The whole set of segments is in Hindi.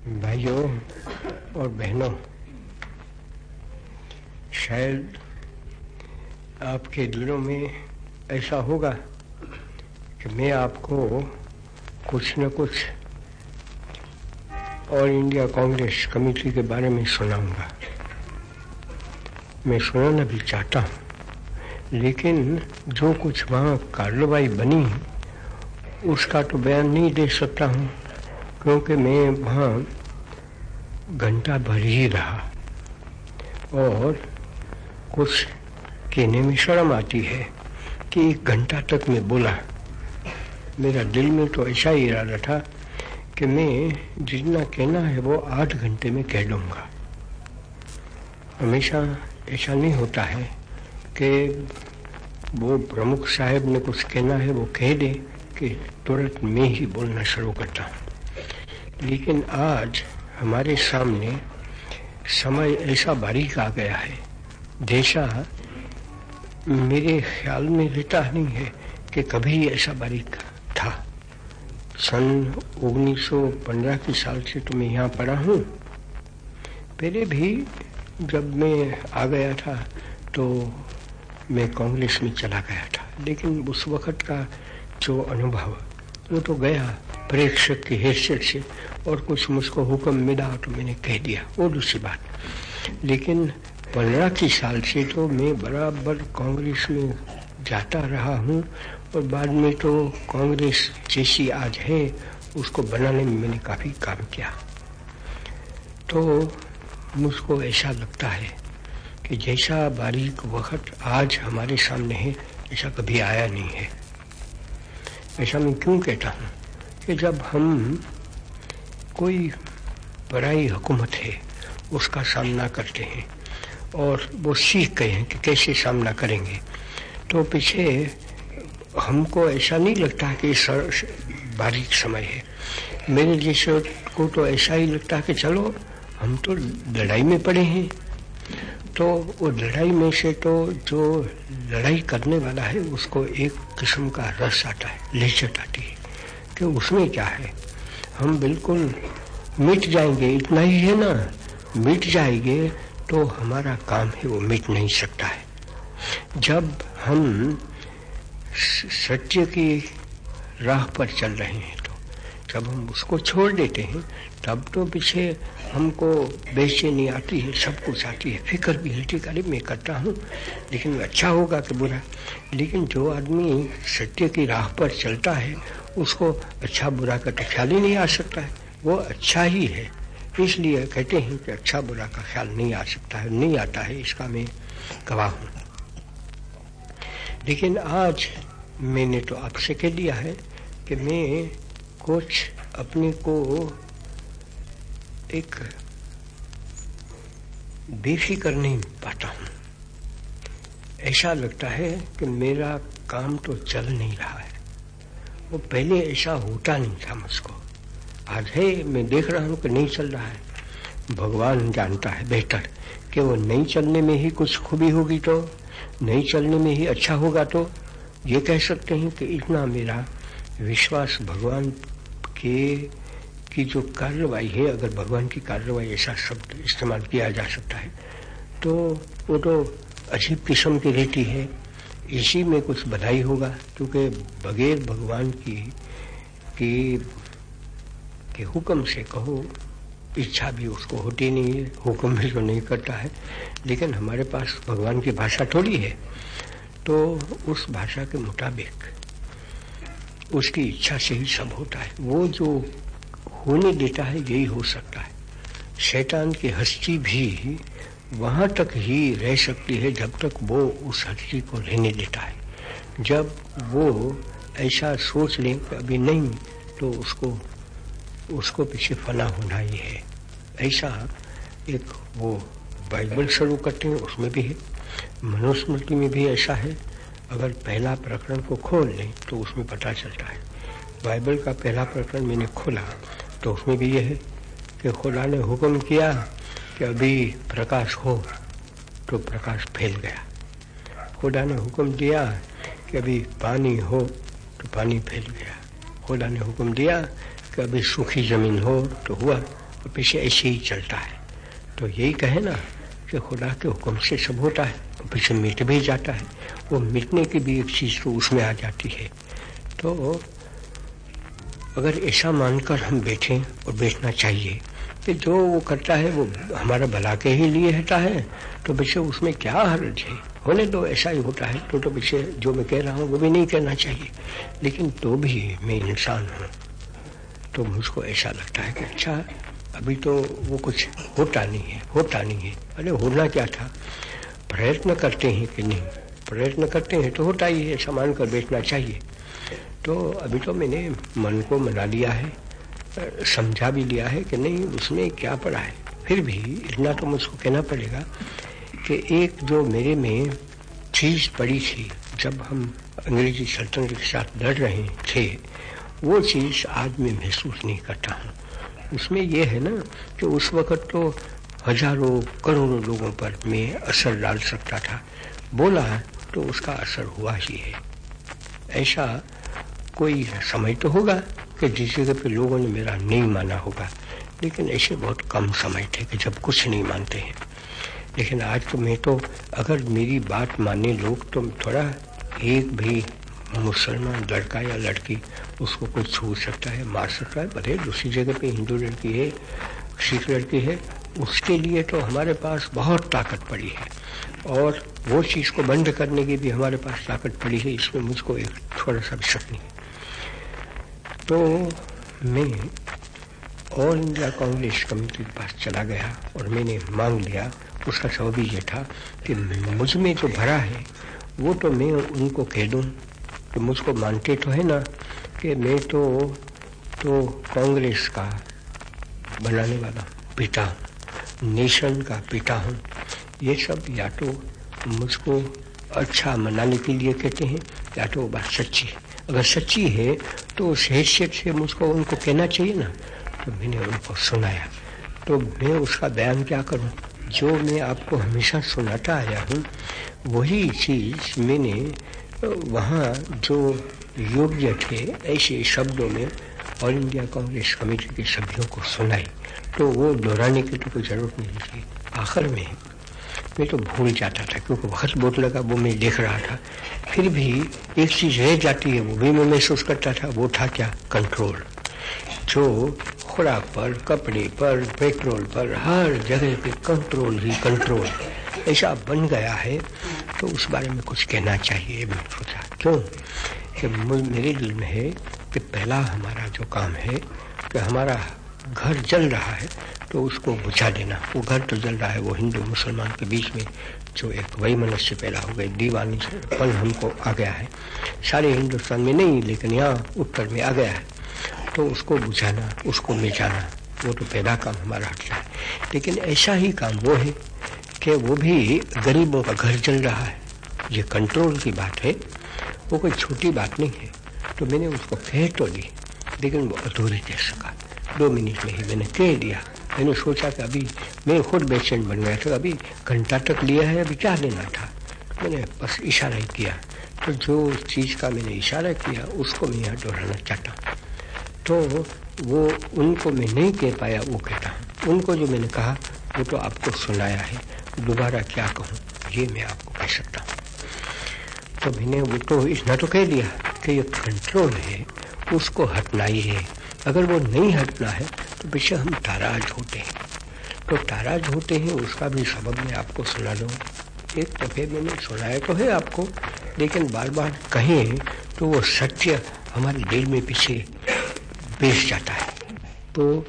भाइयों और बहनों, शायद आपके दिलों में ऐसा होगा कि मैं आपको कुछ न कुछ ऑल इंडिया कांग्रेस कमेटी के बारे में सुनाऊँगा। मैं सुनाना भी चाहता हूँ, लेकिन जो कुछ वहाँ कार्रवाई बनी, उसका तो बयान नहीं दे सकता हूँ। क्योंकि मैं वहाँ घंटा भर ही रहा। और कुछ कहने में शर्म आती है कि एक घंटा तक मैं बोला, मेरा दिल में तो ऐसा ही इरादा था कि मैं जितना कहना है वो आठ घंटे में कह लूँगा। हमेशा ऐसा नहीं होता है कि वो प्रमुख साहब ने कुछ कहना है वो कह दे कि तुरंत मैं ही बोलना शुरू करता हूँ। लेकिन आज हमारे सामने समय ऐसा बारीक आ गया है। जैसा मेरे ख्याल में रहता नहीं है कि कभी ऐसा बारीक था। सन 1915 की साल से तो मैं यहाँ पढ़ा हूँ। पहले भी जब मैं आ गया था तो मैं कांग्रेस में चला गया था। लेकिन उस वक़्त का जो अनुभव, वो तो गया प्रेक्षक की हैसियत से। और कुछ मुझको हुक्म मिला तो मैंने कह दिया, वो दूसरी बात। लेकिन पंद्रह की साल से तो मैं बराबर कांग्रेस में जाता रहा हूँ और बाद में तो कांग्रेस जैसी आज है, उसको बनाने में मैंने काफ़ी काम किया। तो मुझको ऐसा लगता है कि जैसा बारीक वक्त आज हमारे सामने है, ऐसा कभी आया नहीं है। ऐसा मैं क्यों कहता हूँ कि जब हम कोई बड़ाई हुकूमत है, उसका सामना करते हैं। और वो सीख गए हैं कि कैसे सामना करेंगे। तो पीछे हमको ऐसा नहीं लगता कि सर बारीक समय है। मेरे जैसे को तो ऐसा ही लगता कि चलो, हम तो लड़ाई में पड़े हैं। तो वो लड़ाई में से तो जो लड़ाई करने वाला है, उसको एक किस्म का रस आता है लिचत आती है कि उसमें क्या है। हम बिल्कुल मिट जाएँगे, इतना ही है ना? मिट जाएँगे तो हमारा काम है वो मिट नहीं सकता है। जब हम सत्य की राह पर चल रहे हैं तो जब हम उसको छोड़ देते हैं, तब तो पीछे हमको बेचैनी आती है, सब कुछ आती है। फ़िक्र भी है, ठीक अरे मैं करता हूँ, लेकिन अच्छा होगा कि बुरा। लेकिन जो आदमी सत्य की राह पर चलता है उसको अच्छा बुरा का तो ख्याल ही नहीं आ सकता है। वो अच्छा ही है। इसलिए कहते हैं कि अच्छा बुरा का ख्याल नहीं आ सकता है, नहीं आता है। इसका मैं गवाह हूँ। लेकिन आज मैंने तो आपसे कह दिया है कि मैं कुछ अपने को एक बेफिक्र नहीं पाता हूँ। ऐसा लगता है कि मेरा काम तो चल नहीं रहा है। वो पहले ऐसा होता नहीं था मुझको। आज है, मैं देख रहा हूँ कि नहीं चल रहा है। भगवान जानता है बेहतर कि वो नहीं चलने में ही कुछ खूबी होगी तो नहीं चलने में ही अच्छा होगा तो। ये कह सकते हैं कि इतना मेरा विश्वास भगवान के, की जो कार्रवाई है, अगर भगवान की कार्रवाई ऐसा शब्द इस्तेमाल किया जा सकता है तो वो तो अजीब किस्म की रहती है। इसी में कुछ बधाई होगा, क्योंकि बगैर भगवान की की, के हुक्म से कहो, इच्छा भी उसको होती नहीं है, हुक्म भी तो नहीं करता है। लेकिन हमारे पास भगवान की भाषा थोड़ी है तो उस भाषा के मुताबिक उसकी इच्छा से ही सब होता है। वो जो होने देता है, यही हो सकता है। शैतान की हस्ती भी वहाँ तक ही रह सकती है जब तक वो उस हस्ती को रहने देता है। जब वो ऐसा सोच लें कि अभी नहीं तो उसको उसको पीछे फना होना ही है। ऐसा एक वो बाइबल शुरू करते हैं, उसमें भी है। मनुस्मृति में भी ऐसा है। अगर पहला प्रकरण को खोल लें तो उसमें पता चलता है। बाइबल का पहला प्रकरण मैंने खोला तो उसमें भी यह है कि खुदा ने हुक्म किया कि अभी प्रकाश हो तो प्रकाश फैल गया। खुदा ने हुक्म दिया कि अभी पानी हो तो पानी फैल गया। खुदा ने हुक्म दिया कि अभी सूखी ज़मीन हो तो हुआ, और पीछे ऐसे ही चलता है। तो यही कहे ना कि खुदा के हुक्म से सब होता है, और पीछे मिट भी जाता है। वो मिटने की भी एक चीज़ तो उसमें आ जाती है। तो अगर ऐसा मानकर हम बैठें और बैठना चाहिए कि जो वो करता है, वो हमारा भला के ही लिए रहता है। तो बच्चे, उसमें क्या हर्ज है? होने दो, ऐसा ही होता है। तो तो पीछे जो मैं कह रहा हूँ, वो भी नहीं कहना चाहिए। लेकिन तो भी मैं इंसान हूँ। तो मुझको ऐसा लगता है कि अच्छा अभी तो वो कुछ होता नहीं है, होता नहीं है। अरे, होना क्या था? प्रयत्न करते हैं कि नहीं? प्रयत्न करते हैं तो होता ही है, सामान कर बैठना चाहिए। तो अभी तो मैंने मन को मना लिया है। समझा भी लिया है कि नहीं उसने क्या पढ़ा है? फिर भी इतना तो मुझको कहना पड़ेगा कि एक जो मेरे में चीज़ पड़ी थी, जब हम अंग्रेज़ी सल्तनत के साथ लड़ रहे थे, वो चीज़ आज मैं महसूस नहीं करता हूँ। उसमें यह है ना कि उस वक़्त तो हज़ारों, करोड़ों लोगों पर मैं असर डाल सकता था। बोला तो उसका असर हुआ ही है। ऐसा कोई समय तो होगा। कि जिस जगह पे लोगों ने मेरा नहीं माना होगा। लेकिन ऐसे बहुत कम समय थे कि जब कुछ नहीं मानते हैं। लेकिन आज तो मैं तो अगर मेरी बात माने लोग तो थोड़ा एक भी मुसलमान लड़का या लड़की उसको कोई छू सकता है, मार सकता है। भले दूसरी जगह पे हिंदू लड़की है, सिख लड़की है, उसके लिए तो हमारे पास बहुत ताकत पड़ी है। और वो चीज़ को बंद करने की भी हमारे पास ताकत पड़ी है, इसमें मुझको एक थोड़ा सा शक नहीं तो मैं ऑल इंडिया कांग्रेस कमेटी के पास चला गया और मैंने मांग लिया, उसका सबब ये था कि मुझमें जो भरा है, वो तो मैं उनको कह दूँ। कि मुझको मानते तो है ना कि मैं तो तो कांग्रेस का बनाने वाला पिता हूँ नेशन का पिता हूँ। ये सब या तो मुझको अच्छा मनाने के लिए कहते हैं, या तो बात सच्ची है। अगर सच्ची है तो हैसियत से मुझको उनको कहना चाहिए ना। तो मैंने उनको सुनाया। तो मैं उसका बयान क्या करूँ? जो मैं आपको हमेशा सुनाता आया हूँ, वही चीज़ मैंने वहाँ जो योग्य थे, ऐसे शब्दों में ऑल इंडिया कांग्रेस कमेटी के सभ्यों को सुनाई। तो वो दोहराने की तो कोई ज़रूरत नहीं थी। आखिर में मैं तो भूल जाता था क्योंकि वक्त बहुत लगा वो मैं देख रहा था। फिर भी एक चीज़ रह जाती है, वो भी मैं महसूस करता था, वो था क्या? कंट्रोल जो खुराक पर, कपड़े पर, पेट्रोल पर, हर जगह पे कंट्रोल ही कंट्रोल ऐसा बन गया है तो उस बारे में कुछ कहना चाहिए मैं सोचा क्यों? कि मेरे दिल में है कि पहला हमारा जो काम है, कि हमारा घर जल रहा है तो उसको बुझा देना। वो घर तो जल रहा है, वो हिंदू मुसलमान के बीच में जो एक वही मनुष्य पैदा हो गए, दीवानी पन हमको आ गया है। सारे हिंदुस्तान में नहीं, लेकिन यहाँ उत्तर में आ गया है। तो उसको बुझाना, उसको मिटाना वो तो पैदा काम हमारा हटता है। लेकिन ऐसा ही काम वो है कि वो भी गरीबों का घर जल रहा है। ये कंट्रोल की बात है, वो कोई छोटी बात नहीं है। तो मैंने उसको कह तो दी, लेकिन वो अधूरी कह। सका दो मिनट में ही मैंने कह दिया। मैंने सोचा कि अभी मैं खुद बेचैन बन गया था अभी घंटा तक लिया है, अभी क्या लेना था? मैंने बस इशारा ही किया। तो जो चीज़ का मैंने इशारा किया, उसको मैं यहाँ दोहराना चाहता तो वो, उनको मैं नहीं कह पाया, वो कहता उनको जो मैंने कहा, वो तो आपको सुनाया है। दोबारा क्या कहूँ, ये मैं आपको कह सकता हूँ। तो मैंने वो तो इतना तो कह दिया कि ये कंट्रोल है, उसको हटना ही है। अगर वो नहीं हटना है तो हम ताराज होते हैं। तो ताराज होते हैं उसका भी सबक मैं आपको सुना दूँ। एक दफे मैंने सुनाया तो है आपको लेकिन बार बार कहें तो वो सत्य हमारे दिल में पीछे बेच जाता है। तो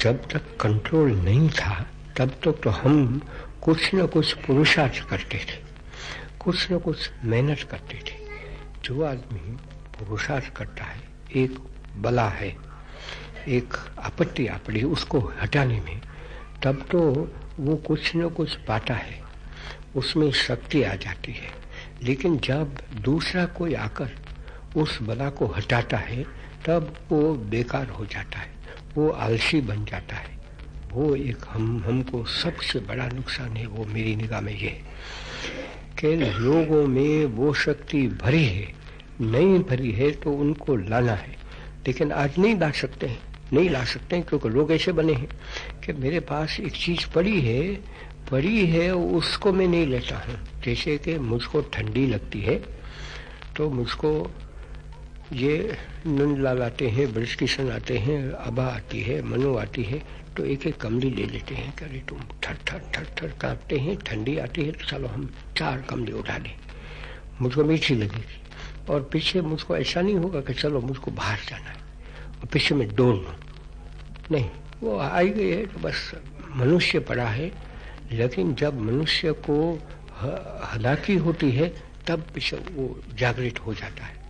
जब तक कंट्रोल नहीं था तब तक तो, तो हम कुछ न कुछ पुरुषार्थ करते थे कुछ न कुछ मेहनत करते थे। जो आदमी पुरुषार्थ करता है एक बला है। एक आपत्ति आ पड़ी उसको हटाने में, तब तो वो कुछ न कुछ पाता है। उसमें शक्ति आ जाती है। लेकिन जब दूसरा कोई आकर उस बला को हटाता है, तब वो बेकार हो जाता है। वो आलसी बन जाता है। वो एक हम, हमको सबसे बड़ा नुकसान है वो मेरी निगाह में ये कि लोगों में वो शक्ति भरी है, नहीं भरी है तो उनको लाना है। लेकिन आज नहीं ला सकते हैं। नहीं ला सकते हैं, क्योंकि लोग ऐसे बने हैं कि मेरे पास एक चीज़ पड़ी है पड़ी है, उसको मैं नहीं लेता हूँ। जैसे कि मुझको ठंडी लगती है तो मुझको ये नंदलाल आते हैं ब्रज किशन आते हैं अबा आती है, मनु आती है तो एक एक कमली ले लेते हैं, कि अरे तुम थर थर थर थर कांपते हैं, ठंडी आती है तो चलो हम चार कमली उठा लें। मुझको मीठी लगेगी। और पीछे मुझको ऐसा नहीं होगा कि चलो मुझको बाहर जाना है। पीछे में डोल। नहीं, वो आई गई है तो बस मनुष्य पड़ा है, लेकिन जब मनुष्य को हलाकी होती है, तब वो जागृत हो जाता है।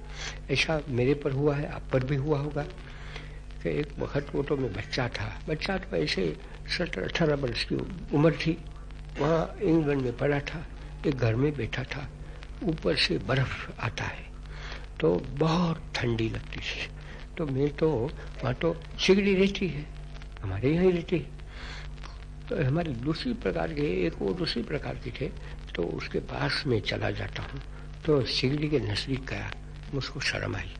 ऐसा मेरे पर हुआ है, आप पर भी हुआ होगा कि एक वक्त वो तो मैं बच्चा था। बच्चा तो ऐसे सत्रह अठारह वर्ष की उम्र थी। वहाँ इंग्लैंड में पड़ा था, एक घर में बैठा था। ऊपर से बर्फ़ आता है तो बहुत ठंडी लगती थी। तो मैं तो वहाँ तो सिगड़ी रहती है। हमारे यहाँ ही रहती है। तो हमारी दूसरी प्रकार के, एक वो दूसरी प्रकार के थे तो उसके पास में चला जाता हूँ। तो सिगड़ी के नज़दीक गया, मुझको शर्म आई।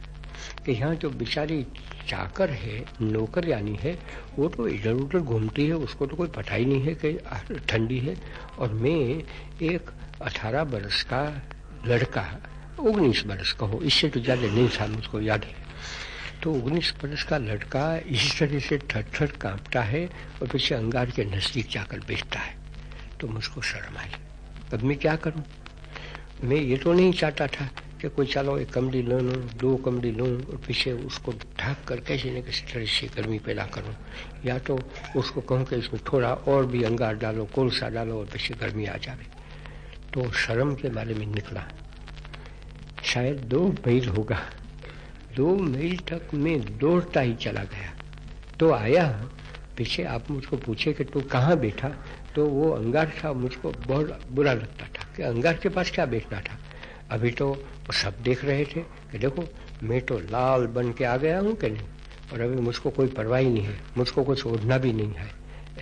कि यहाँ जो बेचारी चाकर है, नौकर यानी है, वो तो इधर उधर घूमती है, उसको तो कोई पता ही नहीं है कि ठंडी है। और मैं एक अठारह बरस का लड़का, उन्नीस बरस का हो, इससे तो ज़्यादा नहीं था, मुझको याद है। तो उन्नीस बरस का लड़का इसी तरह से थर थर कांपता है और पीछे अंगार के नज़दीक जाकर बेचता है। तो मुझको शर्म आई। अब मैं क्या करूँ? मैं ये तो नहीं चाहता था कि कोई चलो एक कमरी ले लूँ, दो कमरी लूँ और पीछे उसको ढक कर कैसे न किसी तरह से गर्मी पैदा करूँ। या तो उसको कहूँ कि इसमें थोड़ा और भी अंगार डालो, कोलसा डालो और पीछे गर्मी आ जाए तो शर्म के बारे में निकला। शायद दो मील होगा। दो मील तक मैं दौड़ता ही चला गया। तो आया, पीछे आप मुझको पूछे कि तू कहाँ बैठा? तो वो अंगार था, मुझको बहुत बुरा लगता था कि अंगार के पास क्या बैठना था। अभी तो सब देख रहे थे कि देखो, मैं तो लाल बन के आ गया हूँ कि नहीं? और अभी मुझको कोई परवाह ही नहीं है, मुझको कुछ ओढ़ना भी नहीं है।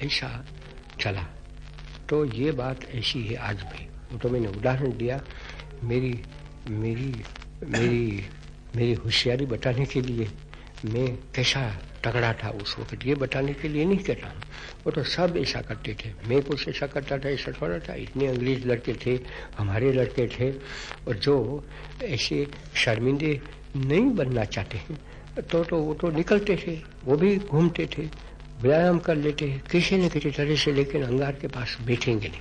ऐसा चला। तो ये बात ऐसी है आज भी। वो तो मैंने उदाहरण दिया। मेरी मेरी मेरी मेरी होशियारी बताने के लिए मैं कैसा तगड़ा था उस वक्त, ये बताने के लिए नहीं कहता। हूँ वो तो सब ऐसा करते थे। मैं कुछ ऐसा करता था, ऐसा थोड़ा था। इतने अंग्रेज़ लड़के थे, हमारे लड़के थे, और जो ऐसे शर्मिंदे नहीं बनना चाहते हैं तो तो वो तो निकलते थे, वो भी घूमते थे, व्यायाम कर लेते, किसी न किसी तरह से लेकिन अंगार के पास बैठेंगे नहीं।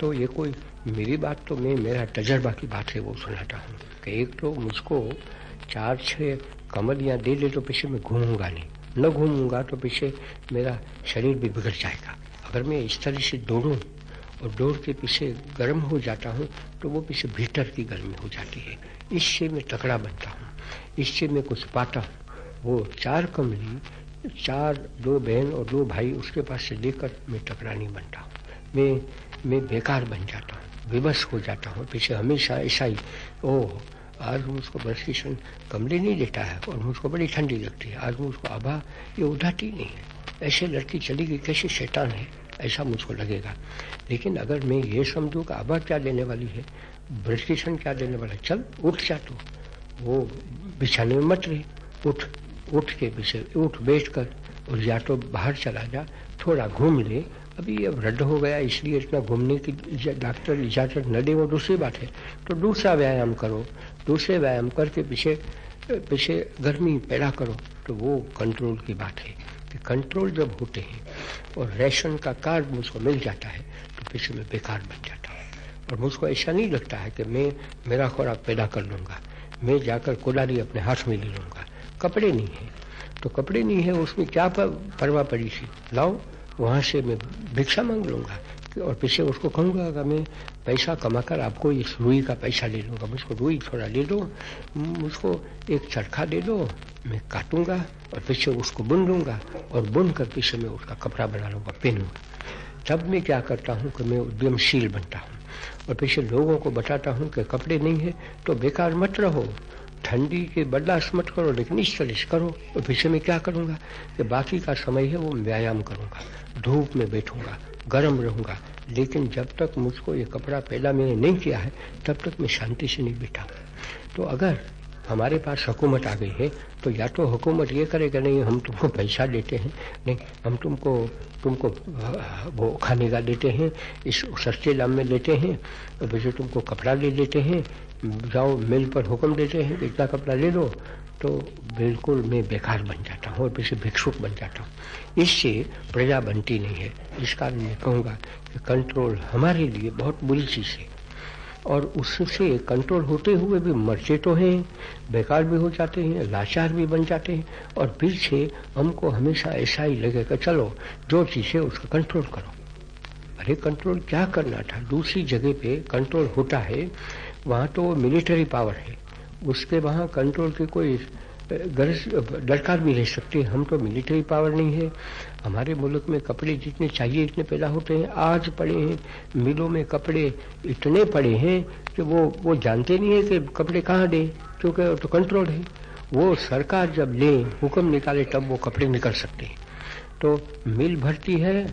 तो ये कोई मेरी बात तो मैं मेरा तजर्बा की बात है, वो सुनाता हूँ। कि एक तो मुझको चार छः कमलियाँ दे दे तो पीछे मैं घूमूँगा नहीं। न घूमूँगा तो पीछे मेरा शरीर भी बिगड़ जाएगा। अगर मैं इस तरह से दौड़ूं और दौड़ के पीछे गर्म हो जाता हूँ तो वो पीछे भीतर की गर्मी हो जाती है। इससे मैं तकड़ा बनता हूँ, इससे मैं कुछ पाता हूँ। वो चार कमली, चार दो बहन और दो भाई उसके पास से लेकर मैं तकड़ा नहीं बनता हूँ। मैं मैं बेकार बन जाता हूँ विवश हो जाता हूँ। पीछे हमेशा ऐसा ही, ओह, आज मुझको किशन कमरे नहीं देता है और मुझको बड़ी ठंडी लगती है। आज मुझको आभा, ये उठाती नहीं है। ऐसे लड़की चली गई, कैसे शैतान है? ऐसा मुझको लगेगा। लेकिन अगर मैं ये समझूँ कि आभा क्या देने वाली है ब्रज किशन क्या देने वाला चल, उठ जा तो। वो बिछाने में मत रही। उठ उठ के पीछे उठ बैठ कर और या तो बाहर चला जा, थोड़ा घूम ले अभी अब रद्द हो गया, इसलिए इतना घूमने की डॉक्टर इजाज़त न दे, वो दूसरी बात है। तो दूसरा व्यायाम करो, दूसरे व्यायाम करके पीछे पीछे गर्मी पैदा करो तो वो कंट्रोल की बात है कि कंट्रोल जब होते हैं और रेशन का कार्ड मुझको मिल जाता है तो पीछे में बेकार बन जाता है। और मुझको ऐसा नहीं लगता है कि मैं, मेरा खुराक पैदा कर लूँगा, मैं जाकर कुदारी अपने हाथ में ले लूँगा। कपड़े नहीं है। तो कपड़े नहीं है, उसमें क्या परवा पड़ी थी लाओ। वहाँ से मैं भिक्षा मांग लूँगा और पीछे उसको कहूँगा, अगर मैं पैसा कमाकर आपको इस रुई का पैसा ले लूँगा मुझको रुई थोड़ा ले दो मुझको एक चरखा दे दो, मैं काटूँगा और पीछे उसको बुन लूँगा और बुन कर पीछे मैं उसका कपड़ा बना लूँगा, पहनूँगा। तब मैं क्या करता हूँ कि मैं उद्यमशील बनता हूँ। और पीछे लोगों को बताता हूँ कि कपड़े नहीं है तो बेकार मत रहो। ठंडी के बर्दाश्त मत करो, लेकिन इस तरह से करो। और पीछे मैं क्या करूँगा? कि बाकी का समय है, वो व्यायाम करूँगा, धूप में बैठूँगा, गर्म रहूँगा। लेकिन जब तक मुझको ये कपड़ा पैदा मैंने नहीं किया है, तब तक मैं शांति से नहीं बैठा। तो अगर हमारे पास हुकूमत आ गई है तो या तो हुकूमत ये करेगा, नहीं, हम तुमको पैसा देते हैं, नहीं, हम तुमको तुमको वो खाने का देते हैं, इस सस्ते दाम में देते हैं और वैसे तुमको कपड़ा दे देते हैं, जाओ, मिल पर हुक्म देते हैं, इतना कपड़ा ले लो तो बिल्कुल मैं बेकार बन जाता हूँ और पीछे भिक्षुक बन जाता हूँ। इससे प्रजा बनती नहीं है, इस कारण मैं कहूँगा कि कंट्रोल हमारे लिए बहुत बुरी चीज़ है। और उससे कंट्रोल होते हुए भी मरचे तो हैं, बेकार भी हो जाते हैं, लाचार भी बन जाते हैं और पीछे हमको हमेशा ऐसा ही लगेगा चलो, जो चीज़ है उसका कंट्रोल करो। अरे कंट्रोल क्या करना था? दूसरी जगह पे कंट्रोल होता है, वहाँ तो मिलिट्री पावर है, उसके वहाँ कंट्रोल की कोई गरज दरकार भी रह सकते है। हम तो मिलिट्री पावर नहीं है। हमारे मुल्क में कपड़े जितने चाहिए, इतने पैदा होते हैं। आज पड़े हैं, मिलों में कपड़े इतने पड़े हैं कि वो वो जानते नहीं है कि कपड़े कहाँ दें, क्योंकि तो कंट्रोल है। वो सरकार जब ले, हुक्म निकाले, तब वो कपड़े निकल सकते हैं। तो मिल भरती है,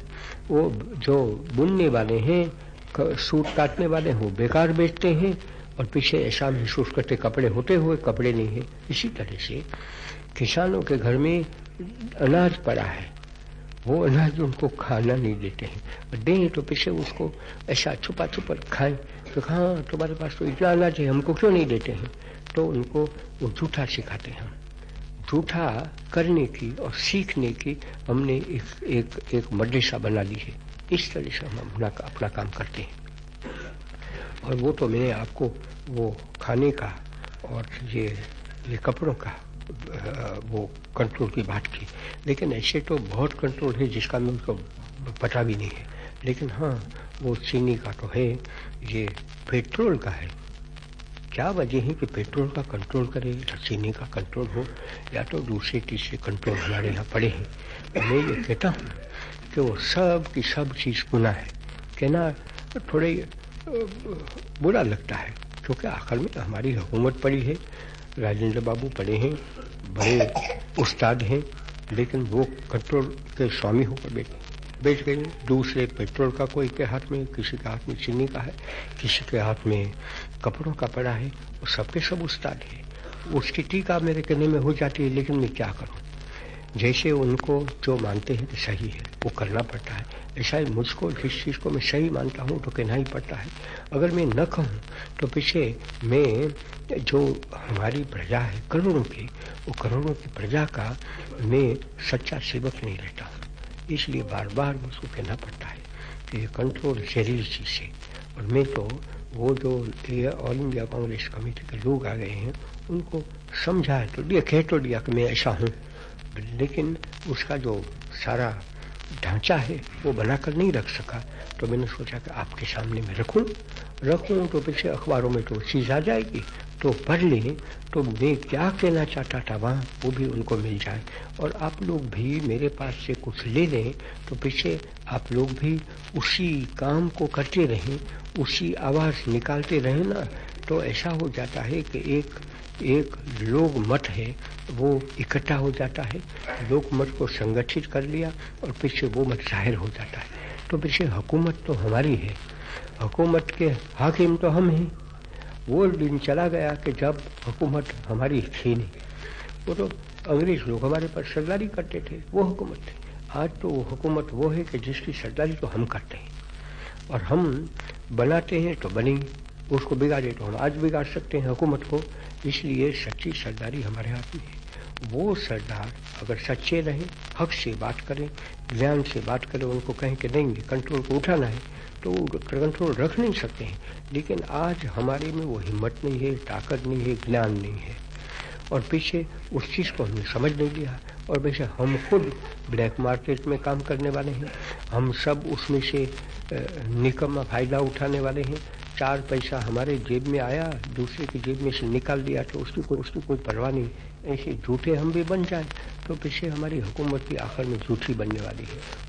वो जो बुनने वाले हैं सूट काटने वाले हैं, वो बेकार बेचते हैं। और पीछे ऐसा महसूस करते कपड़े होते हुए कपड़े नहीं है। इसी तरह से किसानों के घर में अनाज पड़ा है। वो अनाज उनको खाना नहीं देते हैं। और दें तो पीछे उसको ऐसा छुपा छुपा खाएँ तो हाँ तुम्हारे पास तो इतना अनाज है हमको क्यों नहीं देते हैं? तो उनको वो झूठा सिखाते हैं। झूठा करने की और सीखने की हमने एक एक, एक मदरसा बना ली है। इस तरह से हम अपना अपना काम करते हैं। और वो तो मैंने आपको वो खाने का और ये ये कपड़ों का वो कंट्रोल की बात की। लेकिन ऐसे तो बहुत कंट्रोल है जिसका मैं उसको पता भी नहीं है। लेकिन हाँ वो चीनी का तो है, ये पेट्रोल का है। क्या वजह है कि पेट्रोल का कंट्रोल करे या चीनी का कंट्रोल हो, या तो दूसरे तीसरे कंट्रोल हमारे यहाँ पड़े हैं। मैं ये कहता हूँ कि वो सब की सब चीज़ गुना है। कहना थोड़े बुरा लगता है, क्योंकि आखिर में हमारी हुकूमत पड़ी है, राजेंद्र बाबू पड़े हैं, बड़े उस्ताद हैं, लेकिन वो कंट्रोल के स्वामी होकर बैठे बेच गए दूसरे पेट्रोल का कोई के हाथ में, किसी के हाथ में चीनी का है, किसी के हाथ में कपड़ों का पड़ा है सबके सब उस्ताद है। उसकी टीका मेरे कहने में हो जाती है, लेकिन मैं क्या करूँ? जैसे उनको जो मानते हैं तो सही है, वो करना पड़ता है। ऐसा ही मुझको, जिस चीज़ को मैं सही मानता हूँ तो कहना ही पड़ता है। अगर मैं न कहूँ तो पीछे मैं जो हमारी प्रजा है, करोड़ों की, वो करोड़ों की प्रजा का मैं सच्चा सेवक नहीं रहता। हूँ इसलिए बार बार मुझको कहना पड़ता है कि ये कंट्रोल जहरीली चीज़ है। और मैं तो वो जो ऑल इंडिया कांग्रेस कमेटी के लोग आ गए हैं, उनको समझाए तो दिया, कह तो दिया कि मैं ऐसा हूँ। लेकिन उसका जो सारा ढांचा है, वो बनाकर नहीं रख सका। तो मैंने सोचा कि आपके सामने मैं रखूँ। रखूँ तो पीछे अखबारों में तो चीज़ आ जाएगी। तो पढ़ लें तो मैं क्या कहना चाहता था वहाँ, वो भी उनको मिल जाए। और आप लोग भी मेरे पास से कुछ ले लें तो पीछे आप लोग भी उसी काम को करते रहें, उसी आवाज़ निकालते रहें ना। तो ऐसा हो जाता है कि एक एक लोग मत है, वो इकट्ठा हो जाता है। लोक मत को संगठित कर लिया और पीछे वो मत ज़ाहिर हो जाता है। तो पीछे हुकूमत तो हमारी है। हुकूमत के हाकिम तो हम हैं। वो दिन चला गया कि जब हुकूमत हमारी थी नहीं। वो तो अंग्रेज़ लोग हमारे पर सरदारी करते थे, वो हुकूमत थी। आज तो वो हुकूमत वो है कि जिसकी सरदारी तो हम करते हैं। और हम बनाते हैं तो बनेंगे। उसको बिगाड़े तो हम आज बिगाड़ सकते हैं हुकूमत को। इसलिए सच्ची सरदारी हमारे हाथ में है। वो सरदार अगर सच्चे रहें, हक से बात करें, ज्ञान से बात करें, उनको कहें कि नहीं कंट्रोल को उठाना है तो कंट्रोल रख नहीं सकते हैं। लेकिन आज हमारे में वो हिम्मत नहीं है, ताकत नहीं है, ज्ञान नहीं है। और पीछे उस चीज़ को हमने समझ नहीं लिया। और वैसे हम खुद ब्लैक मार्केट में काम करने वाले हैं। हम सब उसमें से निकम्मा फ़ायदा उठाने वाले हैं। चार पैसा हमारे जेब में आया, दूसरे की जेब में से निकाल दिया तो उसकी कोई उसकी कोई परवाह नहीं। ऐसे झूठे हम भी बन जाए तो पीछे हमारी हुकूमत की आखिर में झूठी बनने वाली है।